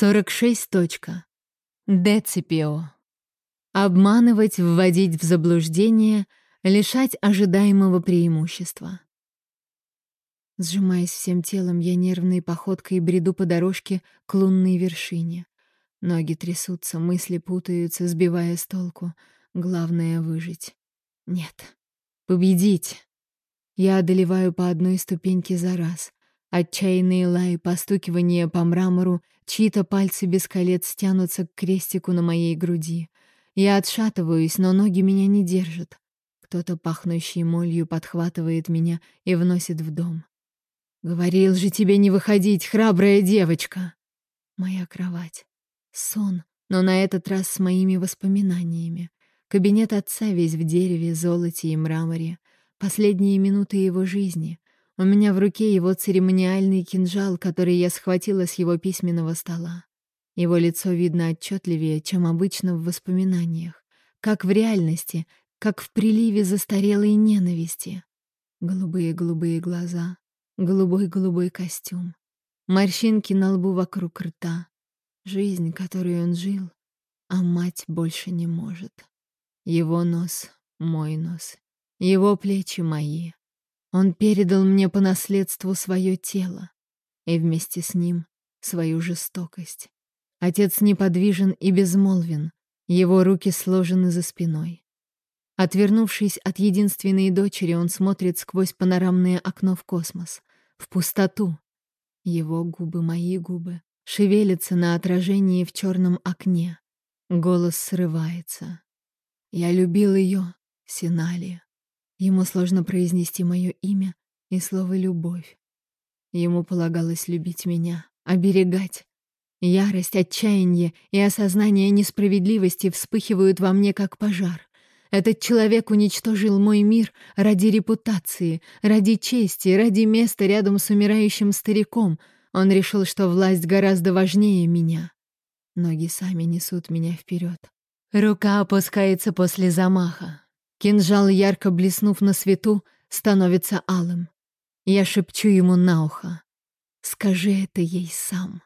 46. Точка. Деципио. Обманывать, вводить в заблуждение, лишать ожидаемого преимущества. Сжимаясь всем телом, я нервной походкой бреду по дорожке к лунной вершине. Ноги трясутся, мысли путаются, сбивая с толку. Главное — выжить. Нет. Победить. Я одолеваю по одной ступеньке за раз. Отчаянные лаи, постукивание по мрамору, чьи-то пальцы без колец тянутся к крестику на моей груди. Я отшатываюсь, но ноги меня не держат. Кто-то, пахнущий молью, подхватывает меня и вносит в дом. «Говорил же тебе не выходить, храбрая девочка!» Моя кровать. Сон, но на этот раз с моими воспоминаниями. Кабинет отца весь в дереве, золоте и мраморе. Последние минуты его жизни. У меня в руке его церемониальный кинжал, который я схватила с его письменного стола. Его лицо видно отчетливее, чем обычно в воспоминаниях. Как в реальности, как в приливе застарелой ненависти. Голубые-голубые глаза, голубой-голубой костюм, морщинки на лбу вокруг рта. Жизнь, которой он жил, а мать больше не может. Его нос — мой нос, его плечи — мои. Он передал мне по наследству свое тело и вместе с ним свою жестокость. Отец неподвижен и безмолвен, его руки сложены за спиной. Отвернувшись от единственной дочери, он смотрит сквозь панорамное окно в космос, в пустоту. Его губы, мои губы, шевелятся на отражении в черном окне. Голос срывается. Я любил ее, Синалия. Ему сложно произнести мое имя и слово «любовь». Ему полагалось любить меня, оберегать. Ярость, отчаяние и осознание несправедливости вспыхивают во мне, как пожар. Этот человек уничтожил мой мир ради репутации, ради чести, ради места рядом с умирающим стариком. Он решил, что власть гораздо важнее меня. Ноги сами несут меня вперед. Рука опускается после замаха. Кинжал, ярко блеснув на свету, становится алым. Я шепчу ему на ухо. «Скажи это ей сам».